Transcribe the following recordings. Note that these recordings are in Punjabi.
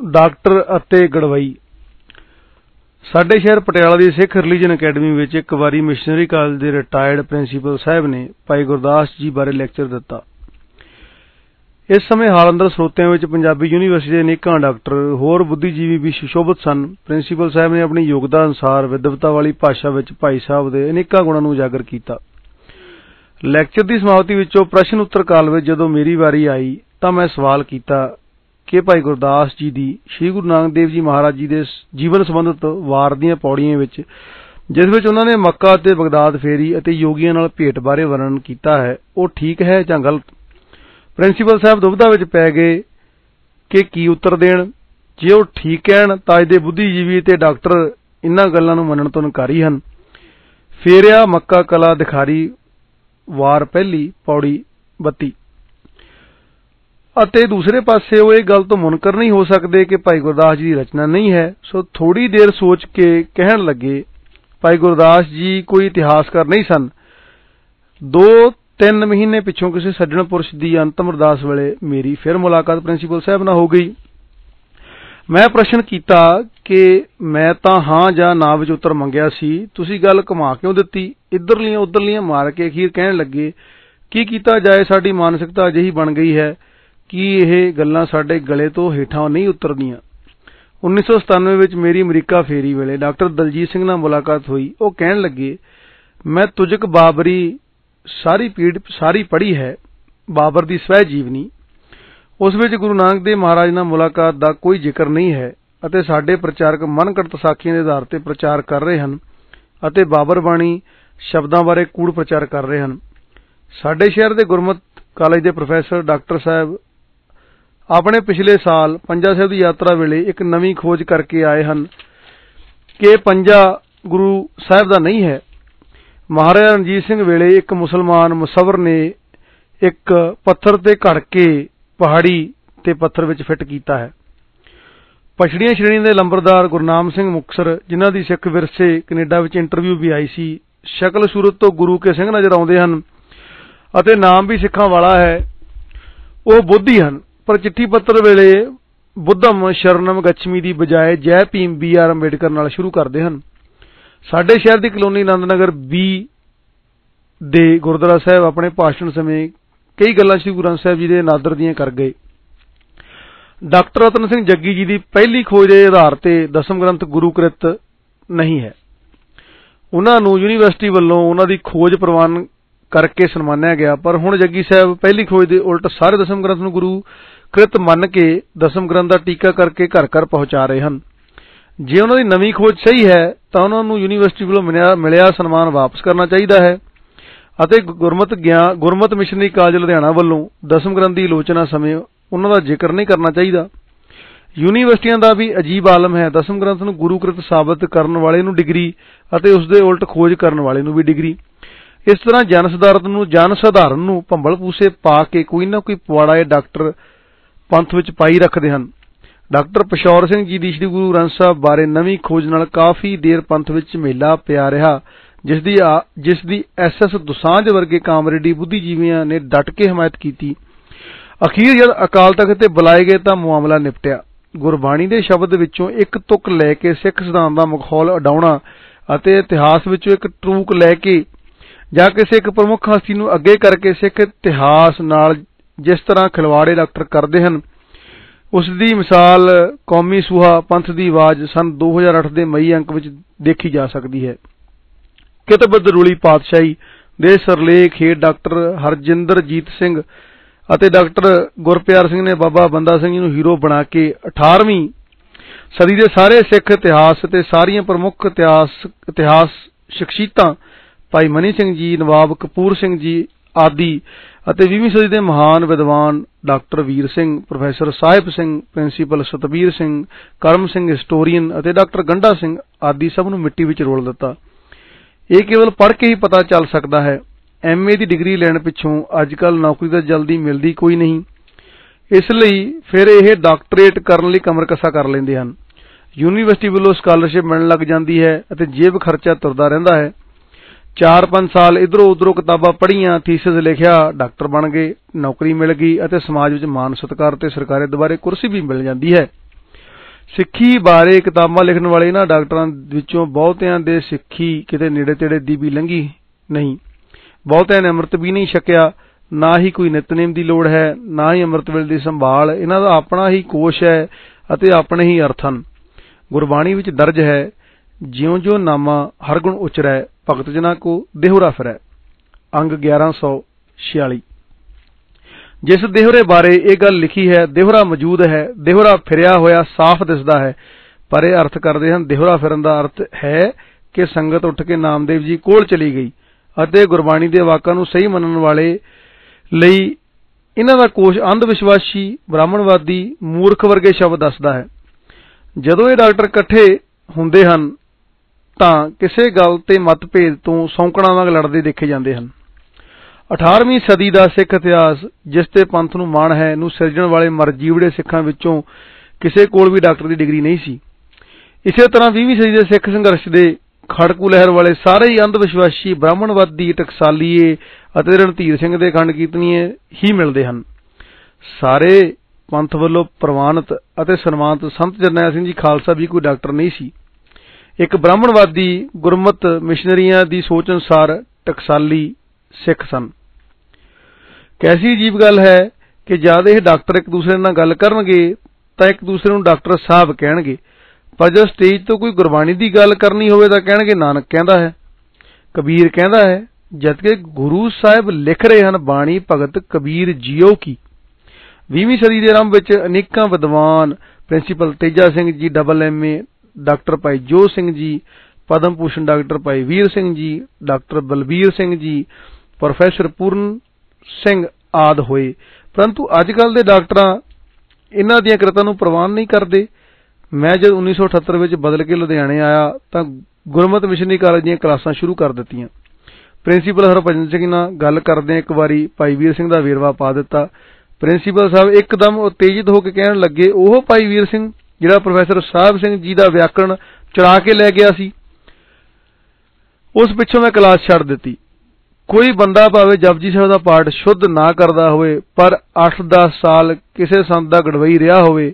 ਡਾਕਟਰ ਅਤੇ ਗੜਵਈ। ਸਾਡੇ ਸ਼ਹਿਰ ਪਟਿਆਲਾ ਦੀ ਸਿੱਖ ਰਿਲੀਜੀਅਨ ਅਕੈਡਮੀ ਵਿੱਚ ਇੱਕ ਵਾਰੀ ਮਿਸ਼ਨਰੀ ਕਾਲਜ ਦੇ ਰਿਟਾਇਰਡ ਪ੍ਰਿੰਸੀਪਲ ਸਾਹਿਬ ਨੇ ਭਾਈ ਗੁਰਦਾਸ ਜੀ ਬਾਰੇ ਲੈਕਚਰ ਦਿੱਤਾ। ਇਸ ਸਮੇਂ ਹਾਲ ਅੰਦਰ ਸਰੋਤਿਆਂ ਵਿੱਚ ਪੰਜਾਬੀ ਯੂਨੀਵਰਸਿਟੀ ਦੇ ਅਨੇਕਾਂ ਡਾਕਟਰ, ਹੋਰ ਬੁੱਧੀਜੀਵੀ ਵੀ ਸੁਸ਼ੋਭਿਤ ਸਨ। ਪ੍ਰਿੰਸੀਪਲ ਸਾਹਿਬ ਨੇ ਆਪਣੀ ਯੋਗਤਾ ਅਨੁਸਾਰ ਵਿਦਵਤਾ ਵਾਲੀ ਭਾਸ਼ਾ ਵਿੱਚ ਭਾਈ ਸਾਹਿਬ ਦੇ ਅਨੇਕਾਂ ਗੁਣਾਂ ਨੂੰ ਉਜਾਗਰ ਕੀਤਾ। ਲੈਕਚਰ ਦੀ ਸਮਾਪਤੀ ਵਿੱਚੋਂ ਪ੍ਰਸ਼ਨ ਉੱਤਰ ਕਾਲ ਵਿੱਚ ਜਦੋਂ ਮੇਰੀ ਵਾਰੀ ਆਈ ਤਾਂ ਮੈਂ ਸਵਾਲ ਕੀਤਾ ਕਿ ਭਾਈ ਗੁਰਦਾਸ ਜੀ ਦੀ, ਸ੍ਰੀ ਗੁਰੂ ਨਾਨਕ ਦੇਵ ਜੀ ਮਹਾਰਾਜ ਜੀ ਦੇ ਜੀਵਨ ਸੰਬੰਧਿਤ ਵਾਰ ਦੀਆਂ ਪੌੜੀਆਂ ਵਿੱਚ, ਜਿਸ ਵਿੱਚ ਉਹਨਾਂ ਨੇ ਮੱਕਾ ਅਤੇ ਬਗਦਾਦ ਫੇਰੀ ਅਤੇ ਯੋਗੀਆਂ ਨਾਲ ਭੇਟ ਬਾਰੇ ਵਰਣਨ ਕੀਤਾ ਹੈ। ਉਹ ਠੀਕ ਹੈ ਜਾਂ ਗਲਤ? ਪ੍ਰਿੰਸੀਪਲ ਸਾਹਿਬ ਦੁਬਿਧਾ ਵਿੱਚ ਪੈ ਗਏ ਕਿ ਕੀ ਉੱਤਰ ਦੇਣ? ਜੇ ਉਹ ਠੀਕ ਕਹਿਣ, ਤਾਂ ਇਹਦੇ ਬੁੱਧੀਜੀਵੀ ਤੇ ਡਾਕਟਰ ਇਨ੍ਹਾਂ ਗੱਲਾਂ ਨੂੰ ਮੰਨਣ ਤੋਂ ਇਨਕਾਰੀ ਹਨ। ਫੇਰਿਆ ਮੱਕਾ ਕਲਾ ਦਿਖਾਰੀ ਵਾਰ ਪਹਿਲੀ, ਪੌੜੀ 32 ਅਤੇ ਦੂਸਰੇ ਪਾਸੇ ਉਹ ਇਹ ਗੱਲ ਤੋਂ ਮੁਨਕਰ ਨਹੀਂ ਹੋ ਸਕਦੇ ਕਿ ਭਾਈ ਗੁਰਦਾਸ ਜੀ ਦੀ ਰਚਨਾ ਨਹੀਂ ਹੈ। ਸੋ ਥੋੜੀ ਦੇਰ ਸੋਚ ਕੇ ਕਹਿਣ ਲੱਗੇ, ਭਾਈ ਗੁਰਦਾਸ ਜੀ ਕੋਈ ਇਤਿਹਾਸਕਾਰ ਨਹੀਂ ਸਨ। ਦੋ ਤਿੰਨ ਮਹੀਨੇ ਪਿੱਛੋਂ ਕਿਸੇ ਸੱਜਣ ਪੁਰਸ਼ ਦੀ ਅੰਤਮ ਅਰਦਾਸ ਵੇਲੇ ਮੇਰੀ ਫਿਰ ਮੁਲਾਕਾਤ ਪ੍ਰਿੰਸੀਪਲ ਸਾਹਿਬ ਨਾਲ ਹੋ ਗਈ। ਮੈਂ ਪ੍ਰਸ਼ਨ ਕੀਤਾ ਕਿ ਮੈਂ ਤਾਂ ਹਾਂ ਜਾਂ ਨਾ ਵਿੱਚ ਉੱਤਰ ਮੰਗਿਆ ਸੀ। ਤੁਸੀਂ ਗੱਲ ਘੁਮਾ ਕਿਉਂ ਦਿੱਤੀ? ਇਧਰਲੀਆਂ ਉਧਰਲੀਆਂ ਮਾਰ ਕੇ ਅਖੀਰ ਕਹਿਣ ਲੱਗੇ, ਕੀ ਕੀਤਾ ਜਾਏ, ਸਾਡੀ ਮਾਨਸਿਕਤਾ ਅਜਿਹੀ ਬਣ ਗਈ ਹੈ। ਕੀ ਇਹ ਗੱਲਾਂ ਸਾਡੇ ਗਲੇ ਤੋਂ ਹੇਠਾਂ ਨਹੀਂ ਉਤਰਦੀਆਂ? 1997 ਵਿੱਚ ਮੇਰੀ ਅਮਰੀਕਾ ਫੇਰੀ ਵੇਲੇ ਡਾਕਟਰ ਦਲਜੀਤ ਸਿੰਘ ਨਾਲ ਮੁਲਾਕਾਤ ਹੋਈ। ਉਹ ਕਹਿਣ ਲੱਗੇ, ਮੈਂ ਤੁਜਕ ਬਾਬਰੀ ਸਾਰੀ ਪੀੜ, ਸਾਰੀ ਪੜ੍ਹੀ ਹੈ, ਬਾਬਰ ਦੀ ਸਵੈ ਜੀਵਨੀ। ਉਸ ਵਿੱਚ ਗੁਰੂ ਨਾਨਕ ਦੇਵ ਮਹਾਰਾਜ ਨਾਲ ਮੁਲਾਕਾਤ ਦਾ ਕੋਈ ਜ਼ਿਕਰ ਨਹੀਂ ਹੈ ਅਤੇ ਸਾਡੇ ਪ੍ਰਚਾਰਕ ਮਨਕਟ ਸਾਖੀਆਂ ਦੇ ਆਧਾਰ ਤੇ ਪ੍ਰਚਾਰ ਕਰ ਰਹੇ ਹਨ ਅਤੇ ਬਾਬਰ ਬਾਣੀ ਸ਼ਬਦਾਂ ਬਾਰੇ ਕੂੜ ਪ੍ਰਚਾਰ ਕਰ ਰਹੇ ਹਨ। ਸਾਡੇ ਸ਼ਹਿਰ ਦੇ ਗੁਰਮਤ ਕਾਲਜ ਦੇ ਪ੍ਰੋਫੈਸਰ ਡਾਕਟਰ ਸਾਹਿਬ ਆਪਣੇ ਪਿਛਲੇ ਸਾਲ ਪੰਜਾ ਸਾਹਿਬ ਦੀ ਯਾਤਰਾ ਵੇਲੇ ਇੱਕ ਨਵੀਂ ਖੋਜ ਕਰਕੇ ਆਏ ਹਨ ਕਿ ਪੰਜਾ ਗੁਰੂ ਸਾਹਿਬ ਦਾ ਨਹੀਂ ਹੈ। ਮਹਾਰਾਜਾ ਰਣਜੀਤ ਸਿੰਘ ਵੇਲੇ ਇੱਕ ਮੁਸਲਮਾਨ ਮੁਸਵਰ ਨੇ ਇੱਕ ਪੱਥਰ ਤੇ ਘੜ ਕੇ ਪਹਾੜੀ ਤੇ ਪੱਥਰ ਵਿੱਚ ਫਿੱਟ ਕੀਤਾ ਹੈ। ਪਛੜੀਆਂ ਸ਼੍ਰੇਣੀ ਦੇ ਲੰਬਰਦਾਰ ਗੁਰਨਾਮ ਸਿੰਘ ਮੁਕਸਰ, ਜਿਨ੍ਹਾਂ ਦੀ ਸਿੱਖ ਵਿਰਸੇ ਕੈਨੇਡਾ ਵਿੱਚ ਇੰਟਰਵਿਊ ਵੀ ਆਈ ਸੀ, ਸ਼ਕਲ ਸੂਰਤ ਤੋਂ ਗੁਰੂ ਕੇ ਸਿੰਘ ਨਜ਼ਰ ਆਉਂਦੇ ਹਨ ਅਤੇ ਨਾਮ ਵੀ ਸਿੱਖਾਂ ਵਾਲਾ ਹੈ। ਉਹ ਬੁੱਧੀ ਹਨ। ਪਰ ਚਿੱਠੀ ਪੱਤਰ ਵੇਲੇ ਬੁੱਧਮ ਸ਼ਰਨਮ ਗਚਮੀ ਦੀ ਬਜਾਏ ਜੈ ਭੀਮ ਬੀ ਆਰ ਅੰਬੇਡਕਰ ਨਾਲ ਸ਼ੁਰੂ ਕਰਦੇ ਹਨ। ਸਾਡੇ ਸ਼ਹਿਰ ਦੀ ਕਲੋਨੀ ਆਨੰਦਨਗਰ ਬੀ ਦੇ ਗੁਰਦੁਆਰਾ ਸਾਹਿਬ ਆਪਣੇ ਭਾਸ਼ਣ ਸਮੇਂ ਕਈ ਗੱਲਾਂ ਸ੍ਰੀ ਗੁਰੂ ਗ੍ਰੰਥ ਸਾਹਿਬ ਜੀ ਦੇ ਨਾਦਰ ਦੀਆਂ ਕਰ ਗਏ। ਡਾਕਟਰ ਰਤਨ ਸਿੰਘ ਜੱਗੀ ਜੀ ਦੀ ਪਹਿਲੀ ਖੋਜ ਦੇ ਆਧਾਰ ਤੇ ਦਸਮ ਗ੍ਰੰਥ ਗੁਰੂਕ੍ਰਿਤ ਨਹੀਂ ਹੈ। ਉਹਨਾਂ ਨੂੰ ਯੂਨੀਵਰਸਿਟੀ ਵੱਲੋਂ ਉਹਨਾਂ ਦੀ ਖੋਜ ਪ੍ਰਵਾਨ ਕਰਕੇ ਸਨਮਾਨਿਆ ਗਿਆ, ਪਰ ਹੁਣ ਜੱਗੀ ਸਾਹਿਬ ਪਹਿਲੀ ਖੋਜ ਦੇ ਉਲਟ ਸਾਰੇ ਦਸਮ ਗ੍ਰੰਥ ਨੂੰ ਗੁਰੂ ਕ੍ਰਿਤ ਮੰਨ ਕੇ ਦਸਮ ਗ੍ਰੰਥ ਦਾ ਟੀਕਾ ਕਰਕੇ ਘਰ ਘਰ ਪਹੁੰਚਾ ਰਹੇ ਹਨ। ਜੇ ਉਹਨਾਂ ਦੀ ਨਵੀਂ ਖੋਜ ਸਹੀ ਹੈ, ਤਾਂ ਉਹਨਾਂ ਨੂੰ ਯੂਨੀਵਰਸਿਟੀ ਵੱਲੋਂ ਮਿਲਿਆ ਸਨਮਾਨ ਵਾਪਸ ਕਰਨਾ ਚਾਹੀਦਾ ਹੈ। ਅਤੇ ਗੁਰਮਤ ਗਿਆਨ ਗੁਰਮਤ ਮਿਸ਼ਨਰੀ ਕਾਲਜ ਲੁਧਿਆਣਾ ਵੱਲੋਂ ਦਸਮ ਗ੍ਰੰਥ ਦੀ ਆਲੋਚਨਾ ਸਮੇਂ ਉਹਨਾਂ ਦਾ ਜ਼ਿਕਰ ਨਹੀਂ ਕਰਨਾ ਚਾਹੀਦਾ। ਯੂਨੀਵਰਸਿਟੀਆਂ ਦਾ ਵੀ ਅਜੀਬ ਆਲਮ ਹੈ। ਦਸਮ ਗ੍ਰੰਥ ਨੂੰ ਗੁਰੂਕ੍ਰਿਤ ਸਾਬਤ ਕਰਨ ਵਾਲੇ ਨੂੰ ਡਿਗਰੀ ਅਤੇ ਉਸ ਦੇ ਉਲਟ ਖੋਜ ਕਰਨ ਵਾਲੇ ਨੂੰ ਵੀ ਡਿਗਰੀ। ਇਸ ਤਰ੍ਹਾਂ ਜਨ ਸਧਾਰਨ ਨੂੰ ਜਨ ਸਧਾਰਨ ਨੂੰ ਭੰਬਲ ਪੂਸੇ ਪਾ ਕੇ ਕੋਈ ਨਾ ਕੋਈ ਪਵਾੜਾ ਇਹ ਡਾਕਟਰ ਪੰਥ ਵਿੱਚ ਪਾਈ ਰੱਖਦੇ ਹਨ। ਡਾਕਟਰ ਪਸ਼ੌਰ ਸਿੰਘ ਜੀ ਦੀ ਸ੍ਰੀ ਗੁਰੂ ਗ੍ਰੰਥ ਸਾਹਿਬ ਬਾਰੇ ਨਵੀਂ ਖੋਜ ਨਾਲ ਕਾਫੀ ਦੇਰ ਪੰਥ ਵਿੱਚ ਮੇਲਾ ਪਿਆ ਰਿਹਾ, ਜਿਸ ਦੀ ਜਿਸ ਦੀ ਐਸਐਸ ਦੁਸਾਂਝ ਵਰਗੇ ਕਾਮਰੇਡੀ ਬੁੱਧੀਜੀਵੀਆਂ ਨੇ ਡਟ ਕੇ ਹਮਾਇਤ ਕੀਤੀ। ਅਖੀਰ ਜਦ ਅਕਾਲ ਤਖਤ ਤੇ ਬੁਲਾਏ ਗਏ ਤਾਂ ਮਾਮਲਾ ਨਿਪਟਿਆ। ਗੁਰਬਾਣੀ ਦੇ ਸ਼ਬਦ ਵਿੱਚੋਂ ਇੱਕ ਤੁਕ ਲੈ ਕੇ ਸਿੱਖ ਸਿਧਾਂਤ ਦਾ ਮਖੌਲ ਉਡਾਉਣਾ ਅਤੇ ਇਤਿਹਾਸ ਵਿੱਚੋਂ ਇੱਕ ਟਰੂਕ ਲੈ ਕੇ ਜਾਂ ਕਿਸੇ ਇੱਕ ਪ੍ਰਮੁੱਖ ਹਸਤੀ ਨੂੰ ਅੱਗੇ ਕਰਕੇ ਸਿੱਖ ਇਤਿਹਾਸ ਨਾਲ ਜਿਸ ਤਰ੍ਹਾਂ ਖਿਲਵਾੜੇ ਡਾਕਟਰ ਕਰਦੇ ਹਨ, ਉਸ ਦੀ ਮਿਸਾਲ ਕੌਮੀ ਸੂਹਾ ਪੰਥ ਦੀ ਆਵਾਜ਼ ਸਨ 2008 ਦੇ ਮਈ ਅੰਕ ਵਿੱਚ ਦੇਖੀ ਜਾ ਸਕਦੀ ਹੈ। ਕਿਤਬਦ ਰੂਲੀ ਪਾਤਸ਼ਾਹੀ ਦੇ ਸਰਲੇਖ ਹੇਠ ਡਾਕਟਰ ਹਰਜਿੰਦਰਜੀਤ ਸਿੰਘ ਅਤੇ ਡਾਕਟਰ ਗੁਰਪਿਆਰ ਸਿੰਘ ਨੇ ਬਾਬਾ ਬੰਦਾ ਸਿੰਘ ਨੂੰ ਹੀਰੋ ਬਣਾ ਕੇ 18ਵੀਂ ਸਦੀ ਦੇ ਸਾਰੇ ਸਿੱਖ ਇਤਿਹਾਸ ਤੇ ਸਾਰੀਆਂ ਪ੍ਰਮੁੱਖ ਇਤਿਹਾਸ ਇਤਿਹਾਸ ਸ਼ਖਸੀਅਤਾਂ, ਭਾਈ ਮਨੀ ਸਿੰਘ ਜੀ, ਨਵਾਬ ਕਪੂਰ ਸਿੰਘ ਜੀ ਆਦਿ ਅਤੇ 20ਵੀਂ ਸਦੀ ਦੇ ਮਹਾਨ ਵਿਦਵਾਨ doctor Vir Singh, professor Sahib Singh, principal Satbir Singh, Karam Singh, historian ਅਤੇ ਡਾਕਟਰ ਗੰਡਾ ਸਿੰਘ ਆਦਿ ਸਭ ਨੂੰ ਮਿੱਟੀ ਵਿੱਚ ਰੋਲ ਦਿੱਤਾ। ਇਹ ਕੇਵਲ ਪੜ੍ਹ ਕੇ ਹੀ ਪਤਾ ਚੱਲ ਸਕਦਾ ਹੈ। ਐਮਏ ਦੀ ਡਿਗਰੀ ਲੈਣ ਪਿੱਛੋਂ ਅੱਜਕੱਲ ਨੌਕਰੀ ਤਾਂ ਜਲਦੀ ਮਿਲਦੀ ਕੋਈ ਨਹੀਂ। ਇਸ ਲਈ ਫਿਰ ਇਹ ਡਾਕਟਰੇਟ ਕਰਨ ਲਈ ਕਮਰ ਕੱਸਾ ਕਰ ਲੈਂਦੇ ਹਨ। ਯੂਨੀਵਰਸਿਟੀ ਵੱਲੋਂ ਸਕਾਲਰਸ਼ਿਪ ਮਿਲਣ ਲੱਗ ਜਾਂਦੀ ਹੈ ਅਤੇ ਜੇਬ ਖਰਚਾ ਤੁਰਦਾ ਰਹਿੰਦਾ ਹੈ। 4-5 ਸਾਲ ਇਧਰੋਂ ਉਧਰੋਂ ਕਿਤਾਬਾਂ ਪੜ੍ਹੀਆਂ ਥੀਸਿਸ ਲਿਖਿਆ, ਡਾਕਟਰ ਬਣ ਗਏ, ਨੌਕਰੀ ਮਿਲ ਗਈ ਅਤੇ ਸਮਾਜ ਵਿੱਚ ਮਾਨ ਸਤਿਕਾਰ ਤੇ ਸਰਕਾਰੀ ਦੁਆਰੇ ਕੁਰਸੀ ਵੀ ਮਿਲ ਜਾਂਦੀ ਹੈ। ਸਿੱਖੀ ਬਾਰੇ ਕਿਤਾਬਾਂ ਲਿਖਣ ਵਾਲੇ ਇਹਨਾਂ ਡਾਕਟਰਾਂ ਵਿੱਚੋਂ ਬਹੁਤਿਆਂ ਦੇ ਸਿੱਖੀ ਕਿਤੇ ਨੇੜੇ ਤੇੜੇ ਦੀ ਵੀ ਲੰਗੀ ਨਹੀਂ। ਬਹੁਤਿਆਂ ਨੇ ਅੰਮ੍ਰਿਤ ਵੀ ਨਹੀਂ ਛਕਿਆ, ਨਾ ਹੀ ਕੋਈ ਨਿਤਨੇਮ ਦੀ ਲੋੜ ਹੈ, ਨਾ ਹੀ ਅੰਮ੍ਰਿਤ ਵੇਲੇ ਦੀ ਸੰਭਾਲ, ਇਹਨਾਂ ਦਾ ਆਪਣਾ ਹੀ ਕੋਸ਼ ਹੈ ਅਤੇ ਆਪਣੇ ਹੀ ਅਰਥ ਹਨ। ਗੁਰਬਾਣੀ ਵਿੱਚ ਦਰਜ ਹੈ ਜਿਉਂ ਜਿਉਂ ਨਾਮਾ ਹਰ ਗੁਣ ਉਚਰੈ ਭਗਤ ਜਨਾ ਕੋ ਦੇਹੁਰਾ ਫਿਰੈ। ਅੰਗ 1146 ਜਿਸ ਦੇਹੁਰੇ ਬਾਰੇ ਇਹ ਗੱਲ ਲਿਖੀ ਹੈ, ਦੇਹੁਰਾ ਮੌਜੂਦ ਹੈ, ਦੇਹੁਰਾ ਫਿਰਿਆ ਹੋਇਆ ਸਾਫ਼ ਦਿਸਦਾ ਹੈ। ਪਰ ਇਹ ਅਰਥ ਕਰਦੇ ਹਨ, ਦੇਹੁਰਾ ਫਿਰਨ ਦਾ ਅਰਥ ਹੈ ਕਿ ਸੰਗਤ ਉੱਠ ਕੇ ਨਾਮਦੇਵ ਜੀ ਕੋਲ ਚਲੀ ਗਈ ਅਤੇ ਗੁਰਬਾਣੀ ਦੇ ਵਾਕਾਂ ਨੂੰ ਸਹੀ ਮੰਨਣ ਵਾਲੇ ਲਈ ਇਹਨਾਂ ਦਾ ਕੋਸ਼ ਅੰਧ ਵਿਸ਼ਵਾਸੀ ਬ੍ਰਾਹਮਣਵਾਦੀ, ਮੂਰਖ ਵਰਗੇ ਸ਼ਬਦ ਦੱਸਦਾ ਹੈ। ਜਦੋਂ ਇਹ ਡਾਕਟਰ ਇਕੱਠੇ ਹੁੰਦੇ ਹਨ ਤਾਂ ਕਿਸੇ ਗੱਲ ਤੇ ਮਤਭੇਦ ਤੋਂ ਸੌਂਕਣਾ ਵਾਂਗ ਲੜਦੇ ਦੇਖੇ ਜਾਂਦੇ ਹਨ। 18ਵੀਂ ਸਦੀ ਦਾ ਸਿੱਖ ਇਤਿਹਾਸ, ਜਿਸ ਤੇ ਪੰਥ ਨੂੰ ਮਾਣ ਹੈ, ਨੂੰ ਸਿਰਜਣ ਵਾਲੇ ਮਰਜੀਵੜੇ ਸਿੱਖਾਂ ਵਿੱਚੋਂ ਕਿਸੇ ਕੋਲ ਵੀ ਡਾਕਟਰ ਦੀ ਡਿਗਰੀ ਨਹੀਂ ਸੀ। ਇਸੇ ਤਰ੍ਹਾਂ 20ਵੀਂ ਸਦੀ ਦੇ ਸਿੱਖ ਸੰਘਰਸ਼ ਦੇ ਖੜਕੂ ਲਹਿਰ ਵਾਲੇ ਸਾਰੇ ਹੀ ਅੰਧ ਵਿਸ਼ਵਾਸੀ ਬ੍ਰਾਹਮਣਵਾਦੀ, ਟਕਸਾਲੀਏ ਅਤੇ ਰਣਧੀਰ ਸਿੰਘ ਦੇ ਖੰਡ ਕੀਰਤਨੀਏ ਹੀ ਮਿਲਦੇ ਹਨ। ਸਾਰੇ ਪੰਥ ਵੱਲੋਂ ਪ੍ਰਵਾਨਿਤ ਅਤੇ ਸਨਮਾਨਿਤ ਸੰਤ ਜਰਨੈਲ ਸਿੰਘ ਜੀ ਖਾਲਸਾ ਵੀ ਕੋਈ ਡਾਕਟਰ ਨਹੀਂ ਸੀ। ਇੱਕ ਬ੍ਰਾਹਮਣਵਾਦੀ ਗੁਰਮਤ ਮਿਸ਼ਨਰੀਆਂ ਦੀ ਸੋਚ ਅਨੁਸਾਰ ਟਕਸਾਲੀ ਸਿੱਖ ਸਨ। ਕੈਸੀ ਅਜੀਬ ਗੱਲ ਹੈ ਕਿ ਜਦ ਇਹ ਡਾਕਟਰ ਇੱਕ ਦੂਸਰੇ ਨਾਲ ਗੱਲ ਕਰਨਗੇ, ਤਾਂ ਇੱਕ ਦੂਸਰੇ ਨੂੰ ਡਾਕਟਰ ਸਾਹਿਬ ਕਹਿਣਗੇ। ਪਰ ਜਦ ਸਟੇਜ ਤੋਂ ਕੋਈ ਗੁਰਬਾਣੀ ਦੀ ਗੱਲ ਕਰਨੀ ਹੋਵੇ ਤਾਂ ਕਹਿਣਗੇ, ਨਾਨਕ ਕਹਿੰਦਾ ਹੈ, ਕਬੀਰ ਕਹਿੰਦਾ ਹੈ, ਜਦਕਿ ਗੁਰੂ ਸਾਹਿਬ ਲਿਖ ਰਹੇ ਹਨ ਬਾਣੀ ਭਗਤ ਕਬੀਰ ਜੀਓ ਕੀ। 20ਵੀਂ ਸਦੀ ਦੇ ਆਰੰਭ ਵਿੱਚ ਅਨੇਕਾਂ ਵਿਦਵਾਨ principal Teja Singh ji double MA doctor ਭਾਈ ਜੋ Singh ji, Padma Bhushan doctor Bhai Vir Singh ji, doctor Balbir Singh ji, professor Puran Singh ਆਦ ਹੋਏ। ਪਰੰਤੂ ਅੱਜ ਕੱਲ ਦੇ ਡਾਕਟਰਾਂ ਇਹਨਾਂ ਦੀਆਂ ਕ੍ਰਿਤਾਂ ਨੂੰ ਪ੍ਰਵਾਨ ਨਹੀਂ ਕਰਦੇ। ਮੈਂ ਜਦ 1978 ਵਿੱਚ ਬਦਲ ਕੇ ਲੁਧਿਆਣੇ ਆਇਆ ਤਾਂ ਗੁਰਮਤ ਮਿਸ਼ਨਰੀ ਕਾਲਜ ਦੀਆਂ ਕਲਾਸਾਂ ਸ਼ੁਰੂ ਕਰ ਦਿੱਤੀਆਂ। ਪ੍ਰਿੰਸੀਪਲ ਹਰਭਜਨ ਸਿੰਘ ਨਾਲ ਗੱਲ ਕਰਦੇ ਇੱਕ ਵਾਰੀ ਭਾਈ ਵੀਰ ਸਿੰਘ ਦਾ ਵੇਰਵਾ ਪਾ ਦਿੱਤਾ। ਪ੍ਰਿੰਸੀਪਲ ਸਾਹਿਬ ਇੱਕਦਮ ਉਤੇਜਿਤ ਹੋ ਕੇ ਕਹਿਣ ਲੱਗੇ ਉਹ ਭਾਈ ਵੀਰ ਸਿੰਘ ਜਿਹੜਾ ਪ੍ਰੋਫੈਸਰ ਸਾਹਿਬ ਸਿੰਘ ਜੀ ਦਾ ਵਿਆਕਰਣ ਚੜਾ ਕੇ ਲੈ ਗਿਆ ਸੀ, ਉਸ ਪਿੱਛੋਂ ਮੈਂ ਕਲਾਸ ਛੱਡ ਦਿੱਤੀ। ਕੋਈ ਬੰਦਾ ਭਾਵੇਂ ਜਪਜੀ ਸਾਹਿਬ ਦਾ ਪਾਠ ਸ਼ੁੱਧ ਨਾ ਕਰਦਾ ਹੋਵੇ, ਪਰ 8-10 ਸਾਲ ਕਿਸੇ ਸੰਤ ਦਾ ਗੜਵਈ ਰਿਹਾ ਹੋਵੇ,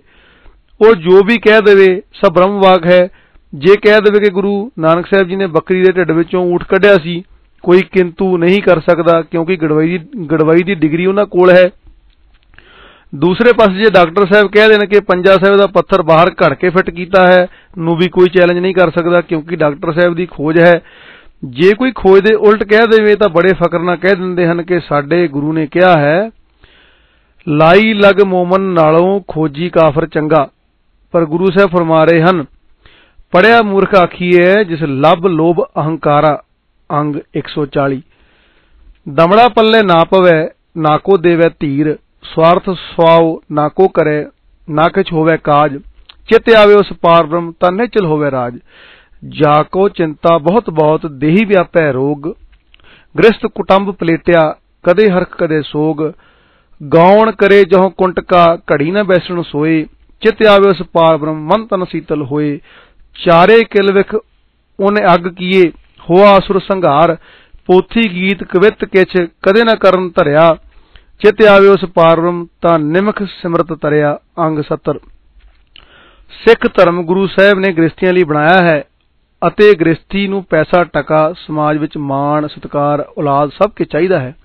ਉਹ ਜੋ ਵੀ ਕਹਿ ਦੇਵੇ, ਸਭ ਬ੍ਰਹਮ ਵਾਕ ਹੈ। ਜੇ ਕਹਿ ਦੇਵੇ ਕਿ ਗੁਰੂ ਨਾਨਕ ਸਾਹਿਬ ਜੀ ਨੇ ਬੱਕਰੀ ਦੇ ਢਿੱਡ ਵਿੱਚੋਂ ਊਠ ਕੱਢਿਆ ਸੀ, ਕੋਈ ਕਿੰਤੂ ਨਹੀਂ ਕਰ ਸਕਦਾ, ਕਿਉਂਕਿ ਗੜਵਾਈ ਦੀ, ਗੜਵਈ ਦੀ ਡਿਗਰੀ ਉਹਨਾਂ ਕੋਲ ਹੈ। ਦੂਸਰੇ ਪਾਸੇ ਜੇ ਡਾਕਟਰ ਸਾਹਿਬ ਕਹਿ ਦੇਣ ਕਿ ਪੰਜਾ ਸਾਹਿਬ ਦਾ ਪੱਥਰ ਬਾਹਰ ਘੜ ਕੇ ਫਿੱਟ ਕੀਤਾ ਹੈ, ਨੂੰ ਵੀ ਕੋਈ ਚੈਲੰਜ ਨਹੀਂ ਕਰ ਸਕਦਾ ਕਿਉਂਕਿ ਡਾਕਟਰ ਸਾਹਿਬ ਦੀ ਖੋਜ ਹੈ। ਜੇ ਕੋਈ ਖੋਜ ਦੇ ਉਲਟ ਕਹਿ ਦੇਵੇ ਤਾਂ ਬੜੇ ਫਕਰ ਨਾਲ ਕਹਿ ਦਿੰਦੇ ਹਨ ਕਿ ਸਾਡੇ ਗੁਰੂ ਨੇ ਕਿਹਾ ਹੈ, ਲਾਈ ਲਗ ਮੋਮਨ ਨਾਲੋਂ ਖੋਜੀ ਕਾਫਰ ਚੰਗਾ। ਪਰ ਗੁਰੂ ਸਾਹਿਬ ਫਰਮਾ ਰਹੇ ਹਨ, ਪੜਿਆ ਮੂਰਖ ਆਖੀਏ ਜਿਸ ਲੱਭ ਲੋਭ ਅਹੰਕਾਰਾ, ਅੰਗ 140 ਦਮੜਾ ਪੱਲੇ ਨਾ ਪਵੇ, ਨਾ ਕੋ ਦੇਵੇ ਧੀਰ। ਸਵਾਰਥ ਸਵਾਉ ਨਾ ਕੋ ਕਰੇ, ਨਾ ਕਿਛ ਹੋਵੇ ਕਾਜ, ਚਿਤ ਆਵੇ ਉਸ ਪਾਰ ਬ੍ਰਹਮ ਤਾਂ ਨਿਚਲ ਹੋਵੇ ਰਾਜ। ਜਾ ਕੋ ਚਿੰਤਾ ਬਹੁਤ ਬਹੁਤ, ਦੇਹੀ ਵਿਆਪੈ ਰੋਗ। ਗ੍ਰਸਤ ਕੁਟੰਬ ਪਲੇਟਿਆ, ਕਦੇ ਹਰਖ ਕਦੇ ਸੋਗ। ਗਾਉਣ ਕਰੇ ਜਹ ਕੁੰਟਕਾ, ਘੜੀ ਨਾ ਬੈਸਣ ਸੋਏ। ਚਿਤ ਆਵੇ ਉਸ ਪਾਰ ਬ੍ਰਹਮ ਮਨ ਤਨ ਸੀਤਲ ਹੋਏ। ਚਾਰੇ ਕਿਲ ਵਿਖ ਉਹਨੇ ਅੱਗ ਕੀਏ, ਹੋਆ ਅਸੁਰ ਸੰਘਾਰ। ਪੋਥੀ ਗੀਤ ਕਵਿਤ ਕਿਛ, ਕਦੇ ਨਾ ਕਰਨ ਧਰਿਆ। ਚਿਤ ਆਵੇ ਉਸ ਪਾਰਬ੍ਰਹਮ ਤਾਂ ਨਿਮਖ ਸਿਮਰਤ ਤਰਿਆ ਅੰਗ 70 ਸਿੱਖ ਧਰਮ ਗੁਰੂ ਸਾਹਿਬ ਨੇ ਗ੍ਰਸਤੀਆਂ ਲਈ ਬਣਾਇਆ ਹੈ ਅਤੇ ਗ੍ਰਸਤੀ ਨੂੰ ਪੈਸਾ, ਟਕਾ, ਸਮਾਜ ਵਿੱਚ ਮਾਣ, ਸਤਕਾਰ, ਔਲਾਦ ਸਭ ਕੇ ਚਾਹੀਦਾ ਹੈ।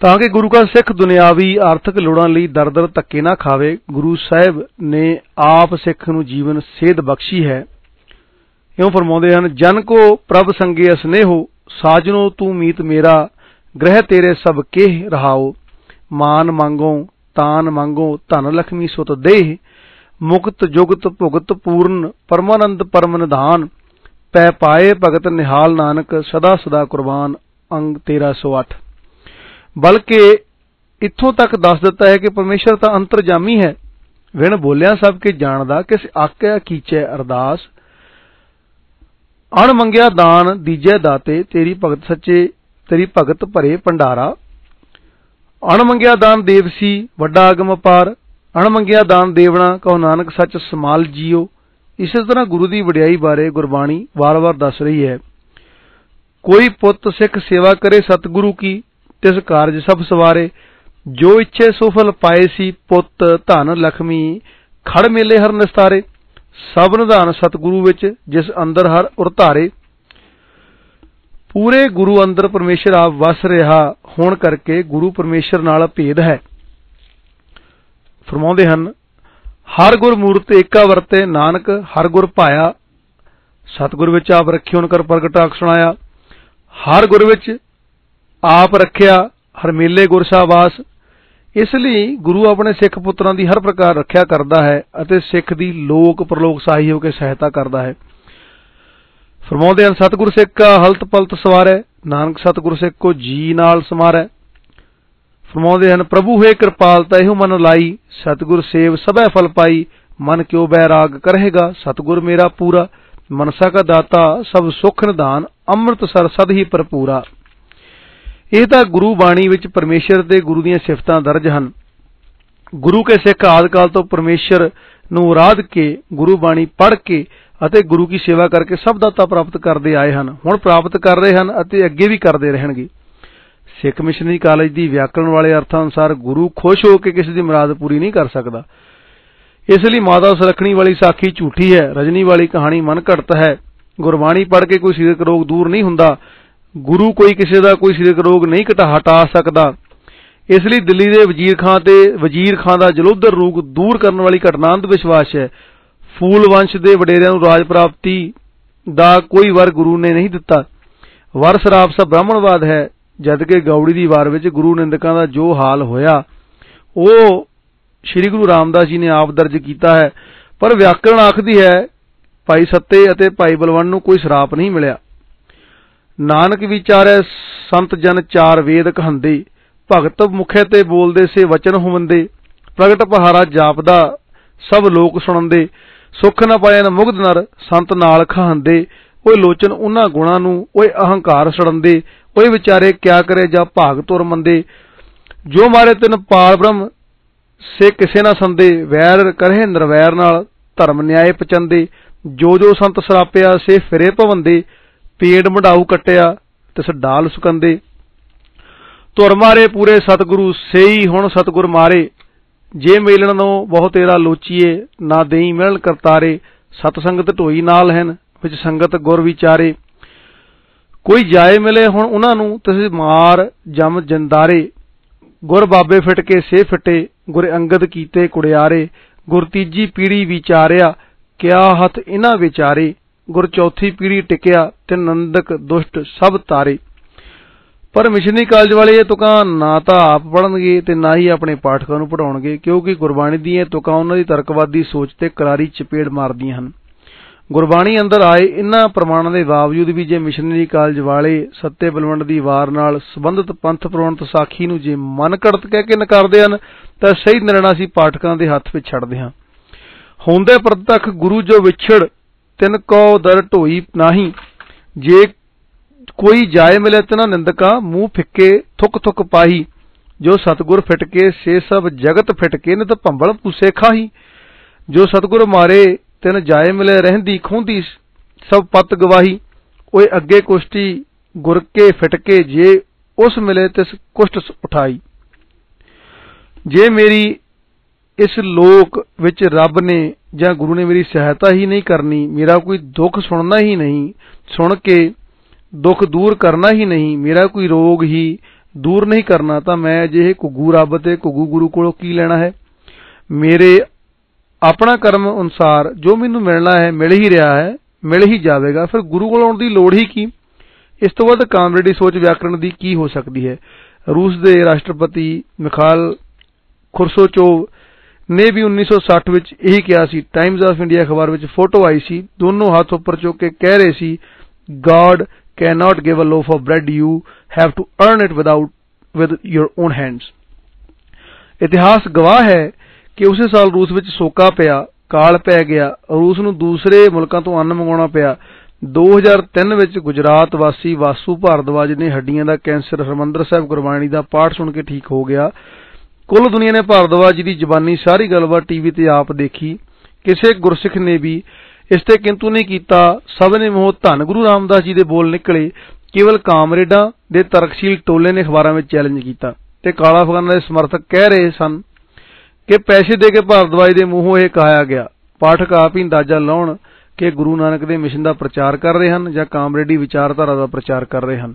ਤਾਂ ਕਿ ਗੁਰੂ ਕਾ ਸਿੱਖ ਦੁਨਿਆਵੀ ਆਰਥਿਕ ਲੋੜਾਂ ਲਈ ਦਰ-ਦਰ ਧੱਕੇ ਨਾ ਖਾਵੇ, ਗੁਰੂ ਸਾਹਿਬ ਨੇ ਆਪ ਸਿੱਖ ਨੂੰ ਜੀਵਨ ਸੇਧ ਬਖਸ਼ੀ ਹੈ। ਇਉਂ ਫਰਮਾਉਂਦੇ ਹਨ, ਜਨ ਕੋ ਪ੍ਰਭ ਸੰਗੇ ਅਸਨੇਹੋ, ਸਾਜਨੋ ਤੂੰ ਮੀਤ ਮੇਰਾ ਗ੍ਰਹਿ ਤੇਰੇ ਸਭ ਕੇਹ ਰਹਾਓ ਮਾਨ ਮੰਗੋ, ਤਾਨ ਮੰਗੋ, ਧਨ ਲਖਮੀ ਸੁਤ ਦੇਹ, ਮੁਕਤ ਜੁਗਤ ਭੁਗਤ ਪੂਰਨ, ਪਰਮਾਨੰਦ ਪਰਮ ਨਿਧਾਨ, ਪੈ ਪਾਏ ਭਗਤ ਨਿਹਾਲ ਨਾਨਕ, ਸਦਾ ਸਦਾ ਕੁਰਬਾਨ, ਅੰਗ 1308 ਬਲਕਿ ਇੱਥੋਂ ਤੱਕ ਦੱਸ ਦਿੱਤਾ ਹੈ ਕਿ ਪਰਮੇਸ਼ਰ ਤਾਂ ਅੰਤਰਜਾਮੀ ਹੈ। ਵਿਣ ਬੋਲਿਆ ਸਭ ਕੇ ਜਾਣਦਾ ਕਿਸ ਆਕਿਆ ਕੀਚੈ ਅਰਦਾਸ। ਅਣ ਮੰਗਿਆ ਦਾਨ, ਦੀਜੈ ਦਾਤੇ, ਤੇਰੀ ਭਗਤ ਸੱਚੇ ਤੇਰੀ ਭਗਤ ਭਰੇ ਭੰਡਾਰਾ। ਅਣਮੰਗਿਆ ਦਾਨ ਦੇਵਸੀ ਵੱਡਾ ਅਗਮ ਅਪਾਰ। ਅਣਮੰਗਿਆ ਦਾਨ ਦੇਵਣਾ, ਕਹੋ ਨਾਨਕ ਸੱਚ ਸਮਾਲ ਜੀਓ। ਇਸੇ ਤਰ੍ਹਾਂ ਗੁਰੂ ਦੀ ਵਡਿਆਈ ਬਾਰੇ ਗੁਰਬਾਣੀ ਵਾਰ-ਵਾਰ ਦੱਸ ਰਹੀ ਹੈ। ਕੋਈ ਪੁੱਤ ਸਿੱਖ ਸੇਵਾ ਕਰੇ ਸਤਿਗੁਰੂ ਕੀ, ਤਿਸ ਕਾਰਜ ਸਭ ਸਵਾਰੇ। ਜੋ ਇੱਛੇ ਸੁਫਲ ਪਾਏ ਸੀ, ਪੁੱਤ ਧਨ ਲਖਮੀ, ਖੜ ਮੇਲੇ ਹਰ ਨਿਸਤਾਰੇ। ਸਭ ਨਿਧਾਨ ਸਤਿਗੁਰੂ ਵਿੱਚ, ਜਿਸ ਅੰਦਰ ਹਰ ਉਰਧਾਰੇ ਪੂਰੇ ਗੁਰੂ ਅੰਦਰ ਪਰਮੇਸ਼ਰ ਆਪ ਵਸ ਰਿਹਾ ਹੋਣ ਕਰਕੇ ਗੁਰੂ ਪਰਮੇਸ਼ਰ ਨਾਲ ਭੇਦ ਹੈ। ਫਰਮਾਉਂਦੇ ਹਨ, ਹਰ ਗੁਰ ਮੂਰਤ ਏਕਾ ਵਰਤੇ, ਨਾਨਕ ਹਰ ਗੁਰ ਭਾਇਆ। ਸਤਿਗੁਰ ਵਿੱਚ ਆਪ ਰੱਖਿਓ ਉਹਨਾਂ ਕਰ ਪ੍ਰਗਟਾਕ ਸੁਣਾਇਆ। ਹਰ ਗੁਰ ਵਿੱਚ ਆਪ ਰੱਖਿਆ, ਹਰ ਮੇਲੇ ਗੁਰ ਸਾਹਿਬਾਸ ਇਸ ਲਈ ਗੁਰੂ ਆਪਣੇ ਸਿੱਖ ਪੁੱਤਰਾਂ ਦੀ ਹਰ ਪ੍ਰਕਾਰ ਰੱਖਿਆ ਕਰਦਾ ਹੈ ਅਤੇ ਸਿੱਖ ਦੀ ਲੋਕ ਪ੍ਰਲੋਕ ਸਾਹੀ ਹੋ ਕੇ ਸਹਾਇਤਾ ਕਰਦਾ ਹੈ। ਫਰਮਾਉਂਦੇ ਹਨ, ਸਤਿਗੁਰ ਸਿੱਖ ਕਾ ਹਲਤ ਪਲਤ ਸਵਾਰੈ, ਨਾਨਕ ਸਤਿਗੁਰ ਸਿੱਖ ਕੋ ਜੀ ਨਾਲ ਸਮਾਰੈ। ਫਰਮਾਉਂਦੇ ਹਨ, ਪ੍ਰਭੂ ਹੈ ਕਿਰਪਾਲਤਾ ਇਹੋ ਮਨ ਲਾਈ, ਸਤਿਗੁਰ ਸੇਵ ਸਭੈ ਫਲ ਪਾਈ, ਮਨ ਕਿਉ ਬੈਰਾਗ ਕਰੇਗਾ ਸਤਿਗੁਰ ਮੇਰਾ ਪੂਰਾ, ਮਨਸਾ ਕਾ ਦਾਤਾ, ਸਭ ਸੁਖ ਨਿਦਾਨ ਅੰਮ੍ਰਿਤਸਰ ਸਦ ਹੀ ਭਰਪੂਰਾ। ਇਹ ਤਾਂ ਗੁਰੂ ਬਾਣੀ ਵਿੱਚ ਪਰਮੇਸ਼ਰ ਤੇ ਗੁਰੂ ਦੀਆਂ ਸਿਫਤਾਂ ਦਰਜ ਹਨ। ਗੁਰੂ ਕੇ ਸਿੱਖ ਆਦਿਕਾਲ ਤੋਂ ਪਰਮੇਸ਼ਰ ਨੂੰ ਆਰਾਧ ਕੇ, ਗੁਰੂ ਬਾਣੀ ਪੜ੍ਹ ਕੇ ਅਤੇ ਗੁਰੂ ਕੀ ਸੇਵਾ ਕਰਕੇ ਸਭ ਦਾਤਾ ਪ੍ਰਾਪਤ ਕਰਦੇ ਆਏ ਹਨ। ਹੁਣ ਪ੍ਰਾਪਤ ਕਰ ਰਹੇ ਹਨ ਅਤੇ ਅੱਗੇ ਵੀ ਕਰਦੇ ਰਹਿਣਗੇ। ਸਿੱਖ ਮਿਸ਼ਨਰੀ ਕਾਲਜ ਦੀ ਵਿਆਕਰਣ ਵਾਲੇ ਅਰਥਾਂ ਅਨੁਸਾਰ ਗੁਰੂ ਖੁਸ਼ ਹੋ ਕੇ ਕਿਸੇ ਦੀ ਮੁਰਾਦ ਪੂਰੀ ਨਹੀਂ ਕਰ ਸਕਦਾ। ਇਸ ਲਈ ਮਾਤਾ ਸੁਲੱਖਣੀ ਵਾਲੀ ਸਾਖੀ ਝੂਠੀ ਹੈ, ਰਜਨੀ ਵਾਲੀ ਕਹਾਣੀ ਮਨ ਘੜਤ ਹੈ। ਗੁਰਬਾਣੀ ਪੜ੍ਹ ਕੇ ਕੋਈ ਸਰੀਰਕ ਰੋਗ ਦੂਰ ਨਹੀਂ ਹੁੰਦਾ। ਗੁਰੂ ਕੋਈ ਕਿਸੇ ਦਾ ਕੋਈ ਸਰੀਰਕ ਰੋਗ ਨਹੀਂ ਘਟਾ ਹਟਾ ਸਕਦਾ। ਇਸ ਲਈ ਦਿੱਲੀ ਦੇ ਵਜ਼ੀਰ ਖਾਨ ਤੇ ਵਜ਼ੀਰ ਖਾਨ ਦਾ ਜਲੋਧਰ ਰੋਗ ਦੂਰ ਕਰਨ ਵਾਲੀ ਘਟਨਾ ਅੰਧ ਵਿਸ਼ਵਾਸ ਹੈ। ਫੂਲ ਵੰਸ਼ ਦੇ ਵਡੇਰਿਆਂ ਨੂੰ ਰਾਜ ਪ੍ਰਾਪਤੀ ਦਾ ਕੋਈ ਵਰ ਗੁਰੂ ਨੇ ਨਹੀਂ ਦਿੱਤਾ। ਵਰ ਸਰਾਪ ਸਭ ਬ੍ਰਾਹਮਣਵਾਦ ਹੈ, ਜਦ ਕਿ ਗੌੜੀ ਦੀ ਵਾਰ ਵਿੱਚ ਗੁਰੂ ਨਿੰਦਕਾਂ ਦਾ ਜੋ ਹਾਲ ਹੋਇਆ, ਉਹ ਸ੍ਰੀ ਗੁਰੂ ਰਾਮਦਾਸ ਜੀ ਨੇ ਆਪ ਦਰਜ ਕੀਤਾ ਹੈ। ਪਰ ਵਿਆਕਰਣ ਆਖਦੀ ਹੈ, ਭਾਈ ਸੱਤੇ ਅਤੇ ਭਾਈ ਬਲਵੰਡ ਨੂੰ ਕੋਈ ਸ਼ਰਾਪ ਨਹੀਂ ਮਿਲਿਆ। ਨਾਨਕ ਵਿਚਾਰੈ ਸੰਤ ਜਨ ਚਾਰ ਵੇਦ ਕਹੰਦੇ, ਭਗਤ ਮੁਖੇ ਤੇ ਬੋਲਦੇ ਸੇ ਵਚਨ ਹੁੰਦੇ ਪ੍ਰਗਟ ਪਹਾਰਾ ਜਾਪਦਾ ਸਭ ਲੋਕ ਸੁਣਦੇ। ਸੁਖ ਨ ਪਾਇਨ ਮੁਗਧ ਨਰ ਸੰਤ ਨਾਲ ਖਹੰਦੇ ਓਏ ਲੋਚਨ ਉਹਨਾਂ ਗੁਣਾਂ ਨੂੰ, ਓਏ ਅਹੰਕਾਰ ਸੜੰਦੇ, ਓਏ ਵਿਚਾਰੇ ਕਿਆ ਕਰੇ ਜਾਂ ਭਾਗ ਤੁਰ ਮੰਦੇ। ਜੋ ਮਾਰੇ ਤਿਨ ਪਾਲ ਬ੍ਰਹਮ, ਸੇ ਕਿਸੇ ਨਾ ਸੰਦੇ, ਵੈਰ ਕਰੇ ਨਿਰਵੈਰ ਨਾਲ ਧਰਮ ਨਿਆਏ ਪਚੰਦੇ। ਜੋ ਜੋ ਸੰਤ ਸਰਾਪਿਆ, ਸੇ ਫਿਰੇ ਭਵੰਦੇ, ਪੇੜ ਮਢਾਉ ਕਟਿਆ, ਤਿਸ ਡਾਲ ਸੁਕੰਦੇ। ਤੁਰ ਮਾਰੇ ਪੂਰੇ ਸਤਿਗੁਰੂ, ਸੇਈ ਹੁਣ ਸਤਿਗੁਰ ਮਾਰੇ। ਜੇ ਮੇਲਣ ਨੂੰ ਬਹੁ ਤੇਰਾ ਲੋਚੀਏ, ਨਾ ਦੇਈ ਮਿਲਣ ਕਰਤਾਰੇ, ਸਤ ਸੰਗਤ ਢੋਈ ਨਾਲ ਹਨ, ਵਿੱਚ ਸੰਗਤ ਗੁਰ ਵਿਚਾਰੇ। ਕੋਈ ਜਾਏ ਮਿਲੇ ਹੁਣ ਉਹਨਾਂ ਨੂੰ, ਤੁਸੀਂ ਮਾਰ ਜਮ ਜੰਦਾਰੇ। ਗੁਰ ਬਾਬੇ ਫਿਟ ਕੇ ਸੇ ਫਿਟੇ, ਗੁਰ ਅੰਗਦ ਕੀਤੇ ਕੁੜਿਆਰੇ। ਗੁਰ ਤੀਜੀ ਪੀੜੀ ਵਿਚਾਰਿਆ, ਕਿਆ ਹੱਥ ਇਹਨਾਂ ਵਿਚਾਰੇ। ਗੁਰ ਚੌਥੀ ਪੀੜੀ ਟਿਕਿਆ ਤੇ ਨੰਦਕ ਦੁਸ਼ਟ ਸਭ ਤਾਰੇ। ਪਰ ਮਿਸ਼ਨਰੀ ਕਾਲਜ ਵਾਲੇ ਇਹ ਤੁਕਾਂ ਨਾ ਤਾਂ ਆਪ ਪੜਨਗੇ ਤੇ ਨਾ ਹੀ ਆਪਣੇ ਪਾਠਕਾਂ ਨੂੰ ਪੜਾਉਣਗੇ ਕਿਉਂਕਿ ਗੁਰਬਾਣੀ ਦੀਆਂ ਤੁਕਾਂ ਉਹਨਾਂ ਦੀ ਤਰਕਵਾਦੀ ਸੋਚ ਤੇ ਕਰਾਰੀ ਚਪੇੜ ਮਾਰਦੀਆਂ ਹਨ। ਗੁਰਬਾਣੀ ਅੰਦਰ ਆਏ ਇਨ੍ਹਾਂ ਪ੍ਰਮਾਣਾਂ ਦੇ ਬਾਵਜੂਦ ਵੀ ਜੇ ਮਿਸ਼ਨਰੀ ਕਾਲਜ ਵਾਲੇ ਸੱਤੇ ਬਲਵੰਡ ਦੀ ਵਾਰ ਨਾਲ ਸੰਬੰਧਿਤ ਪੰਥ ਪ੍ਰਵਣਤ ਸਾਖੀ ਨੂੰ ਜੇ ਮਨ ਘੜਤ ਕਹਿ ਕੇ ਨਕਾਰਦੇ ਹਨ, ਤਾਂ ਸਹੀ ਨਿਰਣਾ ਸੀ ਪਾਠਕਾਂ ਦੇ ਹੱਥ ਵਿੱਚ ਛੱਡਦੇ ਹਾਂ। ਹੁੰਦੇ ਪ੍ਰਤੱਖ ਗੁਰੂ ਜੋ ਵਿਛੜ ਤਿਨ ਕੋ ਦਰ ਢੋਈ ਨਾਹੀ, ਜੇ ਕੋਈ ਜਾਏ ਮਿਲੇ ਤਨਾ ਨਿੰਦਕਾ, ਮੂੰਹ ਫਿੱਕੇ, ਥੁੱਕ ਥੁੱਕ ਪਾਹੀ। ਜੋ ਸਤਗੁਰ ਫਿਟ ਕੇ, ਸੇ ਸਭ ਜਗਤ ਫਿਟ ਨਿਤ ਭੰਬਲ ਪੂਸੇ ਖਾਹੀ। ਜੋ ਸਤਗੁਰ ਮਾਰੇ, ਤਿਨ ਜਾਏ ਮਿਲੇ ਰਹਿੰਦੀ ਖੁੰਦੀ, ਸਭ ਪਤ ਗਵਾਹੀ। ਓਏ ਅੱਗੇ ਕੁਸ਼ਤੀ, ਗੁਰ ਕੇ ਫਿਟ ਜੇ ਉਸ ਮਿਲੇ ਤਿਸ ਕੁਸ਼ਟ ਉਠਾਈ। ਜੇ ਮੇਰੀ ਇਸ ਲੋਕ ਵਿੱਚ ਰੱਬ ਨੇ ਜਾਂ ਗੁਰੂ ਨੇ ਮੇਰੀ ਸਹਾਇਤਾ ਹੀ ਨਹੀਂ ਕਰਨੀ, ਮੇਰਾ ਕੋਈ ਦੁੱਖ ਸੁਣਨਾ ਹੀ ਨਹੀਂ, ਸੁਣ ਕੇ ਦੁੱਖ ਦੂਰ ਕਰਨਾ ਹੀ ਨਹੀਂ, ਮੇਰਾ ਕੋਈ ਰੋਗ ਹੀ ਦੂਰ ਨਹੀਂ ਕਰਨਾ, ਤਾਂ ਮੈਂ ਅਜਿਹੇ ਘੁੱਗੂ ਰੱਬ ਤੇ ਘੁੱਗੂ ਗੁਰੂ ਕੋਲੋਂ ਕੀ ਲੈਣਾ ਹੈ? ਮੇਰੇ ਆਪਣਾ ਕਰਮ ਅਨੁਸਾਰ ਜੋ ਮੈਨੂੰ ਮਿਲਣਾ ਹੈ, ਮਿਲ ਹੀ ਰਿਹਾ ਹੈ, ਮਿਲ ਹੀ ਜਾਵੇਗਾ। ਫਿਰ ਗੁਰੂ ਕੋਲ ਆਉਣ ਦੀ ਲੋੜ ਹੀ ਕੀ? ਇਸ ਤੋਂ ਵੱਧ ਕਾਮਰੇਡੀ ਸੋਚ ਵਿਆਕਰਣ ਦੀ ਕੀ ਹੋ ਸਕਦੀ ਹੈ? ਰੂਸ ਦੇ ਰਾਸ਼ਟਰਪਤੀ ਮਿਖਾਲ ਖੁਰਸੋਚੋਵ ਨੇ ਵੀ 1960 ਵਿੱਚ ਇਹੀ ਕਿਹਾ ਸੀ ਟਾਈਮਜ਼ ਆਫ ਇੰਡੀਆ ਅਖਬਾਰ ਵਿੱਚ ਫੋਟੋ ਆਈ ਸੀ, ਦੋਨੋਂ ਹੱਥ ਉੱਪਰ ਚੁੱਕ ਕੇ ਕਹਿ ਰਹੇ ਸੀ God cannot give a loaf of bread, you have to earn it without, with your own hands. ਇਤਿਹਾਸ ਗਵਾਹ ਹੈ ਕਿ ਉਸੇ ਸਾਲ ਰੂਸ ਵਿੱਚ ਸੋਕਾ ਪਿਆ, ਕਾਲ ਪੈ ਗਿਆ, ਰੂਸ ਨੂੰ ਦੂਸਰੇ ਮੁਲਕਾਂ ਤੋਂ ਅੰਨ ਮੰਗਾਉਣਾ ਪਿਆ। 2003 ਵਿੱਚ ਗੁਜਰਾਤ ਵਾਸੀ ਵਾਸੂ ਭਾਰਦਵਾਜ ਨੇ ਹੱਡੀਆਂ ਦਾ ਕੈਂਸਰ, ਹਰਮੰਦਰ ਸਾਹਿਬ ਗੁਰਬਾਣੀ ਦਾ ਪਾਠ ਸੁਣ ਕੇ ਠੀਕ ਹੋ ਗਿਆ। ਕੁੱਲ ਦੁਨੀਆ ਨੇ ਭਾਰਦਵਾਜ ਦੀ ਜ਼ਬਾਨੀ ਸਾਰੀ ਗੱਲਬਾਤ ਟੀਵੀ ਤੇ ਆਪ ਦੇਖੀ। ਕਿਸੇ ਗੁਰਸਿੱਖ ਨੇ ਵੀ ਇਸ ਤੇ ਕਿੰਤੂ ਨਹੀਂ ਕੀਤਾ, ਸਭ ਨੇ ਮੋਹ ਧੰਨ ਗੁਰੂ ਰਾਮਦਾਸ ਜੀ ਦੇ ਬੋਲ ਨਿਕਲੇ। ਕੇਵਲ ਕਾਮਰੇਡਾਂ ਦੇ ਤਰਕਸ਼ੀਲ ਟੋਲੇ ਨੇ ਅਖਬਾਰਾਂ ਵਿੱਚ ਚੈਲੰਜ ਕੀਤਾ ਤੇ ਕਾਲਾ ਅਫਗਾਨਾਂ ਦੇ ਸਮਰਥਕ ਕਹਿ ਰਹੇ ਸਨ ਕਿ ਪੈਸੇ ਦੇ ਕੇ ਭਾਰਦਵਾਜ ਦੇ ਮੂੰਹੋਂ ਇਹ ਕਹਾਇਆ ਗਿਆ। ਪਾਠਕ ਆਪ ਹੀ ਅੰਦਾਜ਼ਾ ਲਾਉਣ ਕਿ ਗੁਰੂ ਨਾਨਕ ਦੇ ਮਿਸ਼ਨ ਦਾ ਪ੍ਰਚਾਰ ਕਰ ਰਹੇ ਹਨ ਜਾਂ ਕਾਮਰੇਡੀ ਵਿਚਾਰਧਾਰਾ ਦਾ ਪ੍ਰਚਾਰ ਕਰ ਰਹੇ ਹਨ।